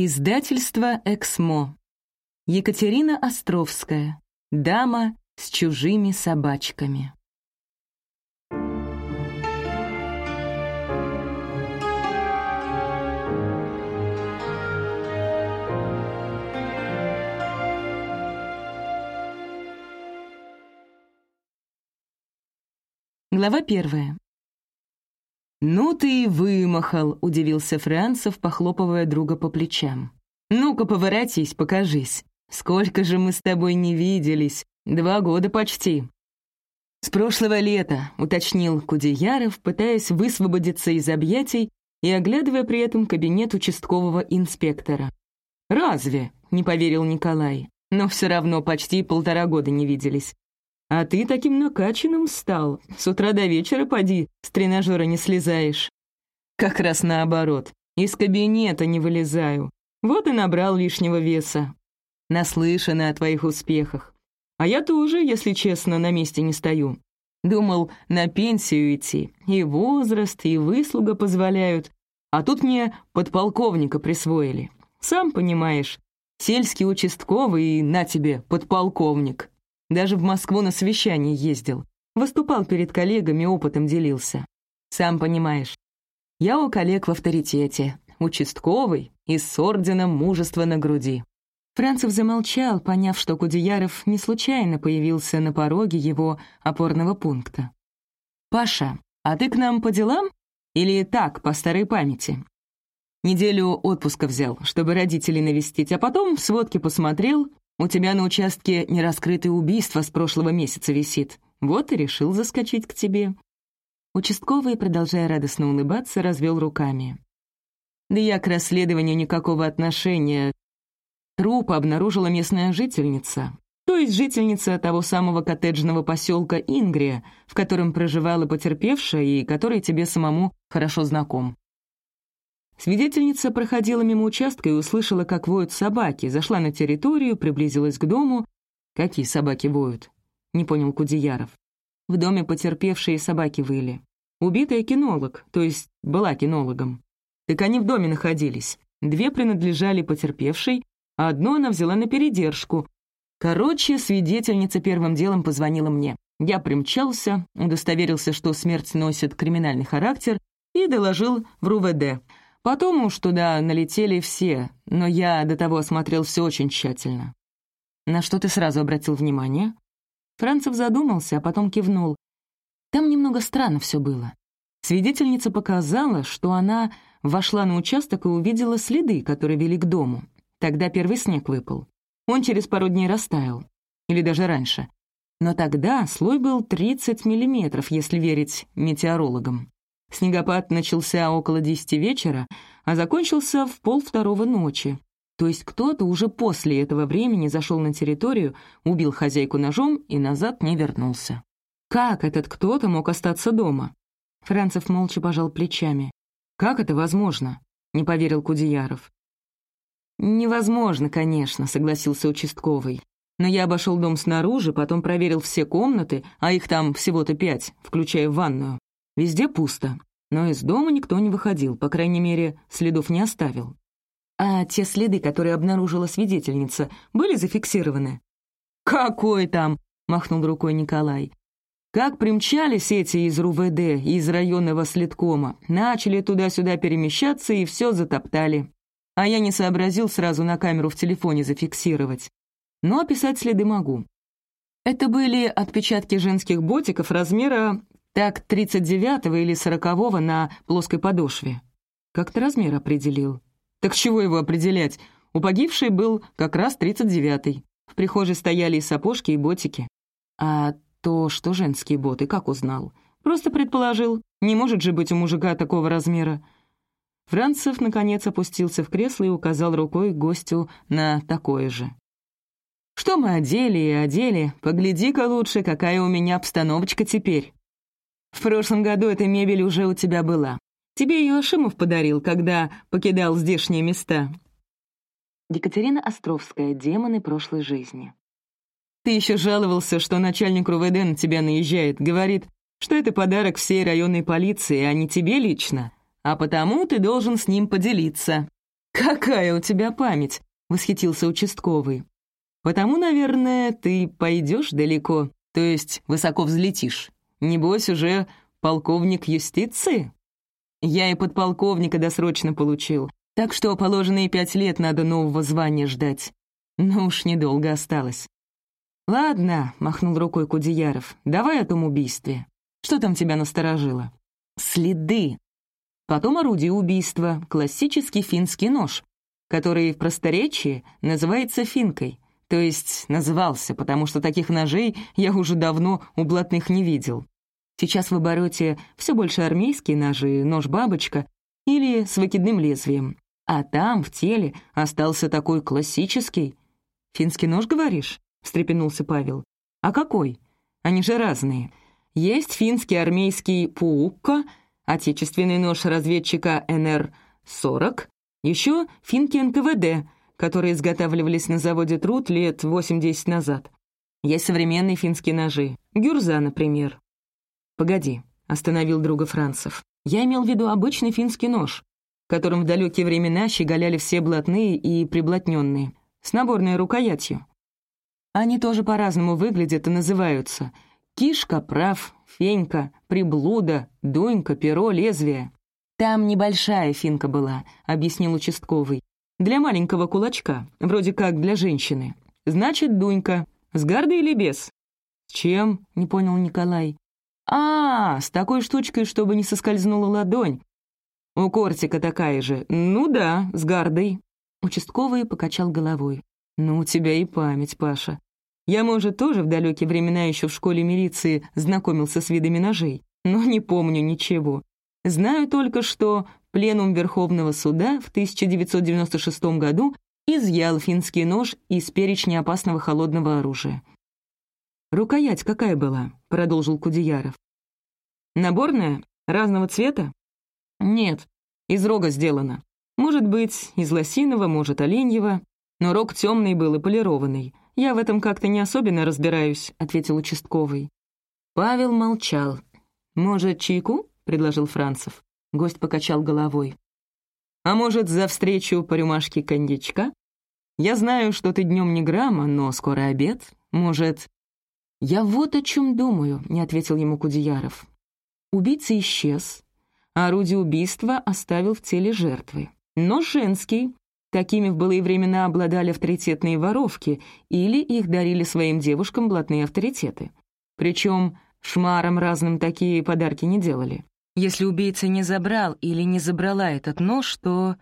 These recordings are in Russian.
Издательство «Эксмо». Екатерина Островская. Дама с чужими собачками. Глава первая. «Ну ты и вымахал», — удивился Францев, похлопывая друга по плечам. «Ну-ка, поворотись, покажись. Сколько же мы с тобой не виделись? Два года почти». «С прошлого лета», — уточнил Кудеяров, пытаясь высвободиться из объятий и оглядывая при этом кабинет участкового инспектора. «Разве?» — не поверил Николай. «Но все равно почти полтора года не виделись. А ты таким накачанным стал. С утра до вечера поди, с тренажера не слезаешь. Как раз наоборот. Из кабинета не вылезаю. Вот и набрал лишнего веса. Наслышаны о твоих успехах. А я тоже, если честно, на месте не стою. Думал, на пенсию идти. И возраст, и выслуга позволяют. А тут мне подполковника присвоили. Сам понимаешь, сельский участковый и на тебе подполковник. Даже в Москву на совещание ездил. Выступал перед коллегами, опытом делился. Сам понимаешь, я у коллег в авторитете, участковый и с орденом мужества на груди». Францев замолчал, поняв, что Кудеяров не случайно появился на пороге его опорного пункта. «Паша, а ты к нам по делам? Или так, по старой памяти?» Неделю отпуска взял, чтобы родителей навестить, а потом в сводке посмотрел, у тебя на участке нераскрытое убийство с прошлого месяца висит. Вот и решил заскочить к тебе». Участковый, продолжая радостно улыбаться, развел руками. «Да я к расследованию никакого отношения. Труп обнаружила местная жительница, то есть жительница того самого коттеджного поселка Ингрия, в котором проживала потерпевшая и который тебе самому хорошо знаком. Свидетельница проходила мимо участка и услышала, как воют собаки, зашла на территорию, приблизилась к дому. «Какие собаки воют?» — не понял Кудеяров. В доме потерпевшие собаки выли. Убитая кинолог, то есть была кинологом. Так они в доме находились. Две принадлежали потерпевшей, а одну она взяла на передержку. Короче, свидетельница первым делом позвонила мне. Я примчался, удостоверился, что смерть носит криминальный характер, и доложил в РУВД — Потом уж туда налетели все, но я до того осмотрел все очень тщательно. На что ты сразу обратил внимание? Францев задумался, а потом кивнул. Там немного странно все было. Свидетельница показала, что она вошла на участок и увидела следы, которые вели к дому. Тогда первый снег выпал. Он через пару дней растаял. Или даже раньше. Но тогда слой был 30 миллиметров, если верить метеорологам. Снегопад начался около десяти вечера, а закончился в полвторого ночи. То есть кто-то уже после этого времени зашел на территорию, убил хозяйку ножом и назад не вернулся. Как этот кто-то мог остаться дома? Францев молча пожал плечами. «Как это возможно?» — не поверил Кудеяров. «Невозможно, конечно», — согласился участковый. «Но я обошел дом снаружи, потом проверил все комнаты, а их там всего-то пять, включая ванную. Везде пусто. Но из дома никто не выходил, по крайней мере, следов не оставил. А те следы, которые обнаружила свидетельница, были зафиксированы? «Какой там?» — махнул рукой Николай. Как примчались эти из РУВД и из районного следкома, начали туда-сюда перемещаться и все затоптали. А я не сообразил сразу на камеру в телефоне зафиксировать. Но описать следы могу. Это были отпечатки женских ботиков размера так 39-го или 40-го на плоской подошве. Как ты размер определил? Так чего его определять? У погибшей был как раз 39-й. В прихожей стояли и сапожки, и ботики. А то, что женские боты, как узнал? Просто предположил. Не может же быть у мужика такого размера. Францев, наконец, опустился в кресло и указал рукой гостю на такое же. «Что мы одели и одели? Погляди-ка лучше, какая у меня обстановочка теперь». В прошлом году эта мебель уже у тебя была. Тебе ее Ашимов подарил, когда покидал здешние места». Екатерина Островская. Демоны прошлой жизни. «Ты еще жаловался, что начальник РУВД на тебя наезжает. Говорит, что это подарок всей районной полиции, а не тебе лично. А потому ты должен с ним поделиться». «Какая у тебя память!» — восхитился участковый. «Потому, наверное, ты пойдешь далеко, то есть высоко взлетишь. Небось, уже полковник юстиции?» «Я и подполковника досрочно получил, так что положенные пять лет надо нового звания ждать. Но уж недолго осталось». «Ладно», — махнул рукой Кудеяров, — «давай о том убийстве. Что там тебя насторожило?» «Следы», Потом орудие убийства, классический финский нож, который в просторечии называется финкой, то есть назывался, потому что таких ножей я уже давно у блатных не видел. Сейчас в обороте все больше армейские ножи, нож-бабочка или с выкидным лезвием. А там, в теле, остался такой классический. «Финский нож, говоришь?» — встрепенулся Павел. «А какой? Они же разные. Есть финский армейский пуукка — отечественный нож разведчика НР-40, еще финки НКВД, которые изготавливались на заводе «Труд» лет 8-10 назад. Есть современные финские ножи. Гюрза, например. «Погоди», — остановил друга Францев. «Я имел в виду обычный финский нож, которым в далекие времена щеголяли все блатные и приблотненные, с наборной рукоятью. Они тоже по-разному выглядят и называются — Кишка прав, фенька, приблуда, дунька, перо, лезвие. Там небольшая финка была, объяснил участковый. Для маленького кулачка, вроде как для женщины. Значит, дунька. С гардой или без? С чем? Не понял Николай. А, с такой штучкой, чтобы не соскользнула ладонь. У кортика такая же. Ну да, с гардой. Участковый покачал головой. «Ну, у тебя и память, Паша. Я, может, тоже в далекие времена еще в школе милиции знакомился с видами ножей, но не помню ничего. Знаю только, что Пленум Верховного суда в 1996 году изъял финский нож из перечня опасного холодного оружия. «Рукоять какая была?» — продолжил Кудеяров. «Наборная? Разного цвета?» «Нет, из рога сделана. Может быть, из лосиного, может, оленьего, но рог темный был и полированный. «Я в этом как-то не особенно разбираюсь», — ответил участковый. Павел молчал. «Может, чайку?» — предложил Францев. Гость покачал головой. «А может, за встречу по рюмашке коньячка? Я знаю, что ты днем не грамма, но скоро обед. Может...» «Я вот о чем думаю», — не ответил ему Кудеяров. Убийца исчез, а орудие убийства оставил в теле жертвы. Но женский, Такими в былые времена обладали авторитетные воровки или их дарили своим девушкам блатные авторитеты. Причем шмарам разным такие подарки не делали. Если убийца не забрал или не забрала этот нож, то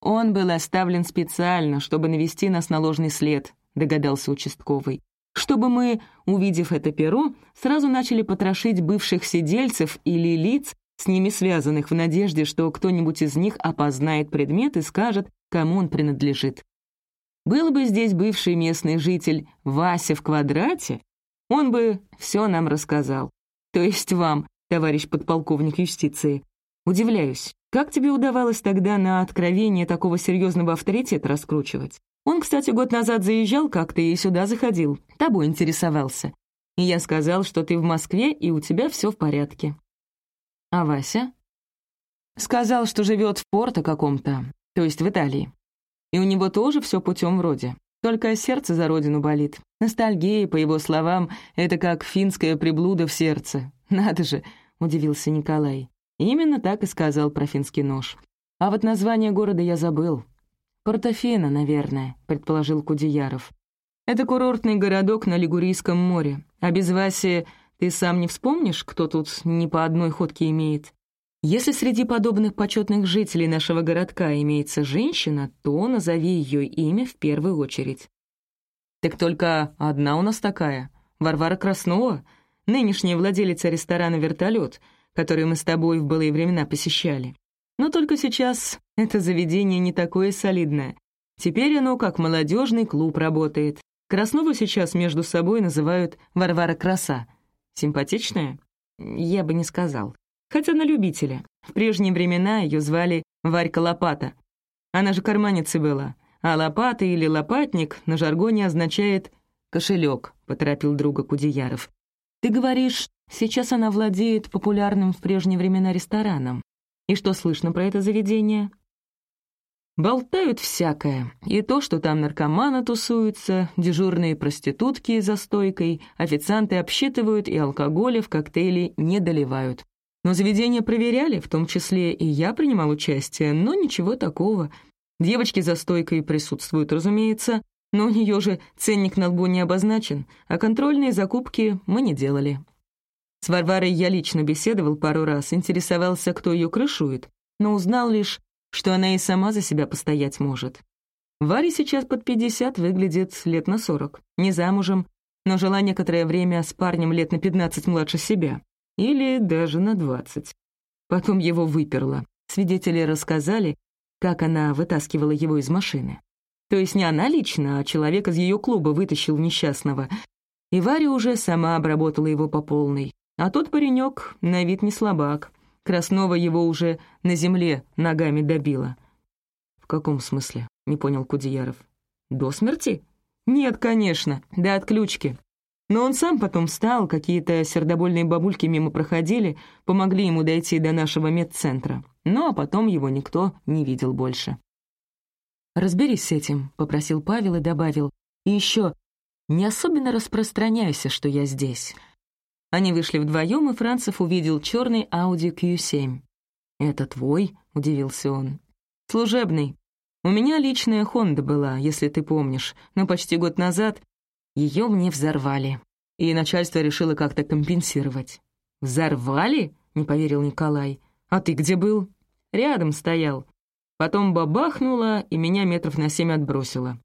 он был оставлен специально, чтобы навести нас на ложный след, догадался участковый. Чтобы мы, увидев это перо, сразу начали потрошить бывших сидельцев или лиц, с ними связанных, в надежде, что кто-нибудь из них опознает предмет и скажет, кому он принадлежит. Был бы здесь бывший местный житель Вася в квадрате, он бы все нам рассказал. То есть вам, товарищ подполковник юстиции. Удивляюсь, как тебе удавалось тогда на откровение такого серьезного авторитета раскручивать? Он, кстати, год назад заезжал как-то и сюда заходил, тобой интересовался. И я сказал, что ты в Москве, и у тебя все в порядке. А Вася? Сказал, что живет в порто каком-то, то есть в Италии. И у него тоже все путем вроде. Только сердце за родину болит. Ностальгия, по его словам, это как финская приблуда в сердце. Надо же, удивился Николай. Именно так и сказал про финский нож. А вот название города я забыл. Портофино, наверное, предположил Кудеяров. Это курортный городок на Лигурийском море. А без Васи ты сам не вспомнишь, кто тут не по одной ходке имеет? Если среди подобных почетных жителей нашего городка имеется женщина, то назови ее имя в первую очередь. Так только одна у нас такая, Варвара Краснова, нынешняя владелица ресторана «Вертолет», который мы с тобой в былые времена посещали. Но только сейчас это заведение не такое солидное. Теперь оно как молодежный клуб работает. Краснову сейчас между собой называют Варвара Краса. Симпатичная? Я бы не сказал хотя на любителя. В прежние времена ее звали Варька Лопата. Она же карманницей была, а лопата или лопатник на жаргоне означает «кошелек», — поторопил друга Кудеяров. «Ты говоришь, сейчас она владеет популярным в прежние времена рестораном. И что слышно про это заведение?» Болтают всякое. И то, что там наркоманы тусуются, дежурные проститутки за стойкой, официанты обсчитывают и алкоголя в коктейли не доливают. Но заведения проверяли, в том числе и я принимал участие, но ничего такого. Девочки за стойкой присутствуют, разумеется, но у нее же ценник на лбу не обозначен, а контрольные закупки мы не делали. С Варварой я лично беседовал пару раз, интересовался, кто ее крышует, но узнал лишь, что она и сама за себя постоять может. Варя сейчас под пятьдесят выглядит лет на сорок, не замужем, но жила некоторое время с парнем лет на пятнадцать младше себя. Или даже на двадцать. Потом его выперла. Свидетели рассказали, как она вытаскивала его из машины. То есть не она лично, а человек из ее клуба вытащил несчастного. И Варя уже сама обработала его по полной. А тот паренек на вид не слабак. Краснова его уже на земле ногами добила. «В каком смысле?» — не понял Кудеяров. «До смерти?» «Нет, конечно, до отключки. Но он сам потом встал, какие-то сердобольные бабульки мимо проходили, помогли ему дойти до нашего медцентра. Ну, а потом его никто не видел больше». «Разберись с этим», — попросил Павел и добавил. «И еще, не особенно распространяйся, что я здесь. Они вышли вдвоем, и Францев увидел черный Audi Q7. «Это твой?» — удивился он. «Служебный. У меня личная Honda была, если ты помнишь, но почти год назад ее мне взорвали, и начальство решило как-то компенсировать». «Взорвали?» — не поверил Николай. «А ты где был?» «Рядом стоял. Потом бабахнуло, и меня метров на семь отбросило.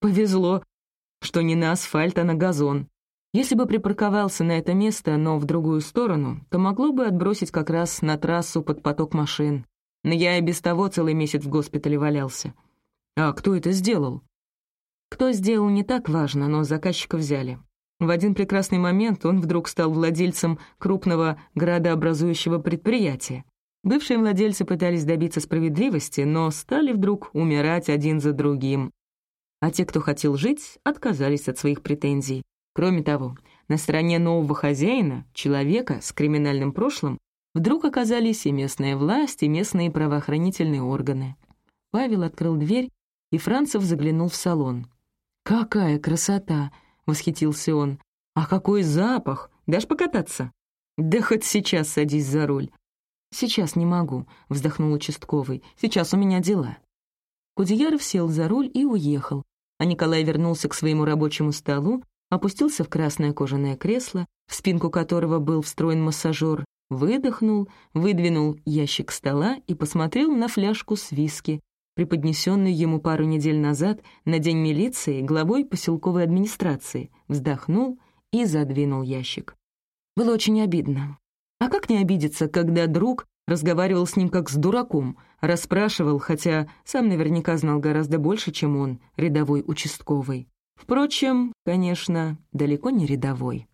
Повезло, что не на асфальт, а на газон. Если бы припарковался на это место, но в другую сторону, то могло бы отбросить как раз на трассу под поток машин. Но я и без того целый месяц в госпитале валялся. А кто это сделал? Кто сделал, не так важно, но заказчика взяли. В один прекрасный момент он вдруг стал владельцем крупного градообразующего предприятия. Бывшие владельцы пытались добиться справедливости, но стали вдруг умирать один за другим. А те, кто хотел жить, отказались от своих претензий. Кроме того, на стороне нового хозяина, человека с криминальным прошлым, вдруг оказались и местная власть, и местные правоохранительные органы. Павел открыл дверь, и Францев заглянул в салон. «Какая красота!» — восхитился он. «А какой запах! Дашь покататься?» «Да хоть сейчас садись за руль». «Сейчас не могу», — вздохнул участковый. «Сейчас у меня дела». Кудеяров сел за руль и уехал, а Николай вернулся к своему рабочему столу, опустился в красное кожаное кресло, в спинку которого был встроен массажер, выдохнул, выдвинул ящик стола и посмотрел на фляжку с виски, преподнесенную ему пару недель назад на День милиции главой поселковой администрации, вздохнул и задвинул ящик. Было очень обидно. А как не обидеться, когда друг разговаривал с ним как с дураком, расспрашивал, хотя сам наверняка знал гораздо больше, чем он, рядовой участковый. Впрочем, конечно, далеко не рядовой.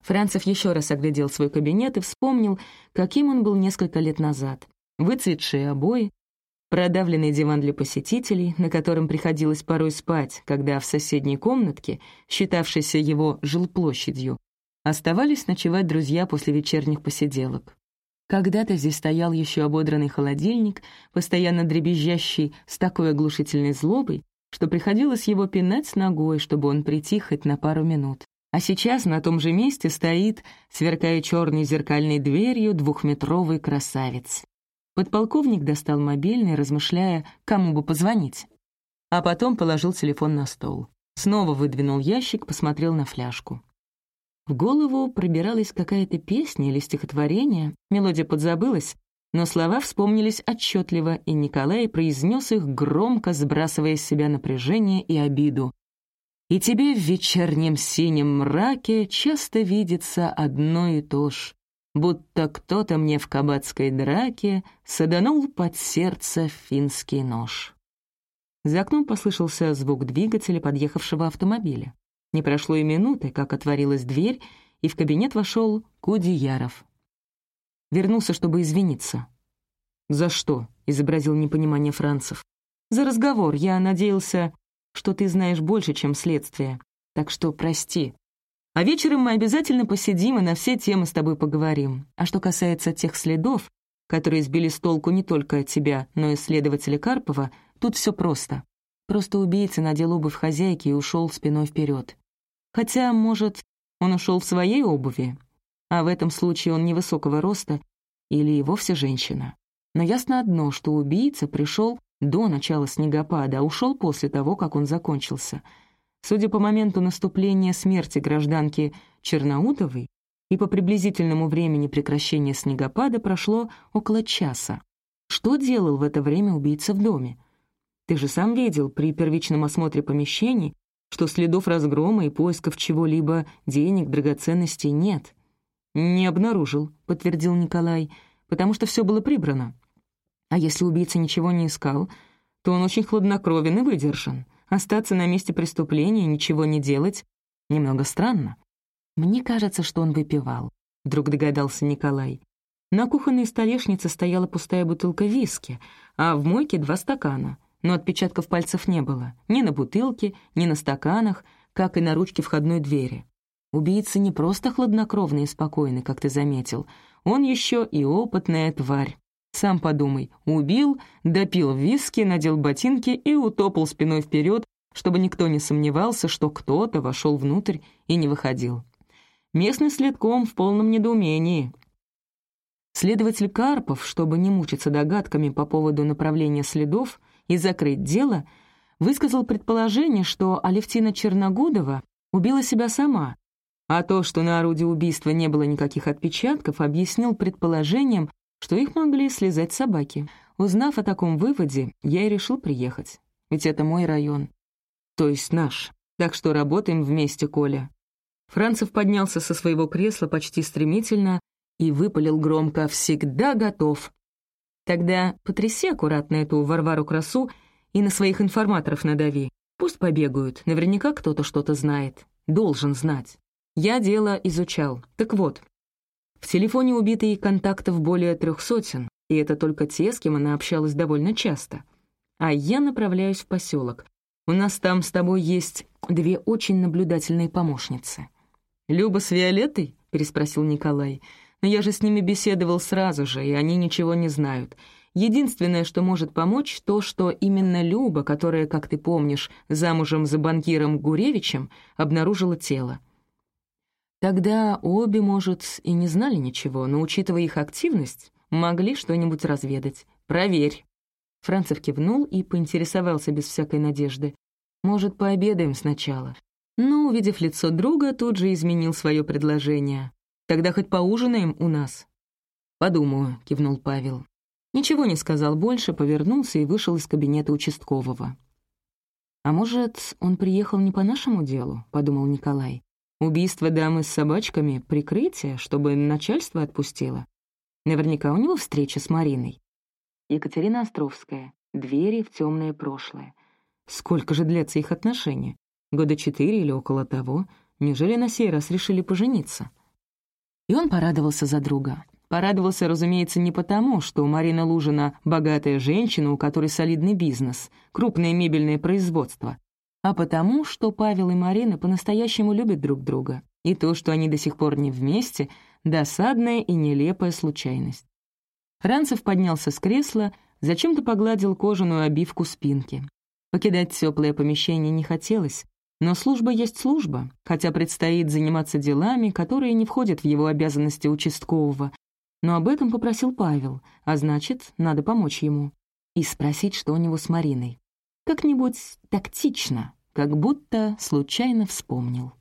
Францев еще раз оглядел свой кабинет и вспомнил, каким он был несколько лет назад. Выцветшие обои, продавленный диван для посетителей, на котором приходилось порой спать, когда в соседней комнатке, считавшейся его жилплощадью, оставались ночевать друзья после вечерних посиделок. Когда-то здесь стоял еще ободранный холодильник, постоянно дребезжащий с такой оглушительной злобой, что приходилось его пинать ногой, чтобы он притих хоть на пару минут. А сейчас на том же месте стоит, сверкая черной зеркальной дверью, двухметровый красавец. Подполковник достал мобильный, размышляя, кому бы позвонить. А потом положил телефон на стол. Снова выдвинул ящик, посмотрел на фляжку. В голову пробиралась какая-то песня или стихотворение, мелодия подзабылась, но слова вспомнились отчетливо, и Николай произнес их громко, сбрасывая с себя напряжение и обиду. «И тебе в вечернем синем мраке часто видится одно и то ж, будто кто-то мне в кабацкой драке саданул под сердце финский нож». За окном послышался звук двигателя подъехавшего автомобиля. Не прошло и минуты, как отворилась дверь, и в кабинет вошел Кудеяров. Вернулся, чтобы извиниться. «За что?» — изобразил непонимание Францев. «За разговор. Я надеялся, что ты знаешь больше, чем следствие. Так что прости. А вечером мы обязательно посидим и на все темы с тобой поговорим. А что касается тех следов, которые сбили с толку не только от тебя, но и следователя Карпова, тут все просто. Просто убийца надел обувь хозяйки и ушел спиной вперед. Хотя, может, он ушел в своей обуви, а в этом случае он невысокого роста или и вовсе женщина. Но ясно одно, что убийца пришел до начала снегопада, а ушел после того, как он закончился. Судя по моменту наступления смерти гражданки Черноутовой и по приблизительному времени прекращения снегопада прошло около часа. Что делал в это время убийца в доме? Ты же сам видел при первичном осмотре помещений, что следов разгрома и поисков чего-либо, денег, драгоценностей нет. «Не обнаружил», — подтвердил Николай, «потому что все было прибрано. А если убийца ничего не искал, то он очень хладнокровен и выдержан. Остаться на месте преступления и ничего не делать — немного странно. Мне кажется, что он выпивал», — вдруг догадался Николай. На кухонной столешнице стояла пустая бутылка виски, а в мойке два стакана, но отпечатков пальцев не было ни на бутылке, ни на стаканах, как и на ручке входной двери. Убийца не просто хладнокровный и спокойный, как ты заметил. Он еще и опытная тварь. Сам подумай, убил, допил виски, надел ботинки и утопал спиной вперед, чтобы никто не сомневался, что кто-то вошел внутрь и не выходил. Местный следком в полном недоумении. Следователь Карпов, чтобы не мучиться догадками по поводу направления следов и закрыть дело, высказал предположение, что Алевтина Черногудова убила себя сама, а то, что на орудии убийства не было никаких отпечатков, объяснил предположением, что их могли слезать собаки. Узнав о таком выводе, я и решил приехать. Ведь это мой район. То есть наш. Так что работаем вместе, Коля. Францев поднялся со своего кресла почти стремительно и выпалил громко «Всегда готов!». Тогда потряси аккуратно эту Варвару Красу и на своих информаторов надави. Пусть побегают, наверняка кто-то что-то знает. Должен знать. Я дело изучал. Так вот, в телефоне убитой контактов более трех сотен, и это только те, с кем она общалась довольно часто. А я направляюсь в поселок. У нас там с тобой есть две очень наблюдательные помощницы. «Люба с Виолеттой?» — переспросил Николай. «Но я же с ними беседовал сразу же, и они ничего не знают. Единственное, что может помочь, то, что именно Люба, которая, как ты помнишь, замужем за банкиром Гуревичем, обнаружила тело. Тогда обе, может, и не знали ничего, но, учитывая их активность, могли что-нибудь разведать. Проверь». Францев кивнул и поинтересовался без всякой надежды. «Может, пообедаем сначала?» Но, увидев лицо друга, тут же изменил свое предложение. «Тогда хоть поужинаем у нас?» «Подумаю», — кивнул Павел. Ничего не сказал больше, повернулся и вышел из кабинета участкового. «А может, он приехал не по нашему делу?» — подумал Николай. Убийство дамы с собачками — прикрытие, чтобы начальство отпустило. Наверняка у него встреча с Мариной. Екатерина Островская. Двери в темное прошлое. Сколько же длятся их отношения? Года четыре или около того? Неужели на сей раз решили пожениться? И он порадовался за друга. Порадовался, разумеется, не потому, что Марина Лужина — богатая женщина, у которой солидный бизнес, крупное мебельное производство, а потому, что Павел и Марина по-настоящему любят друг друга, и то, что они до сих пор не вместе, досадная и нелепая случайность. Францев поднялся с кресла, зачем-то погладил кожаную обивку спинки. Покидать теплое помещение не хотелось, но служба есть служба, хотя предстоит заниматься делами, которые не входят в его обязанности участкового. Но об этом попросил Павел, а значит, надо помочь ему. И спросить, что у него с Мариной. Как-нибудь тактично, как будто случайно вспомнил.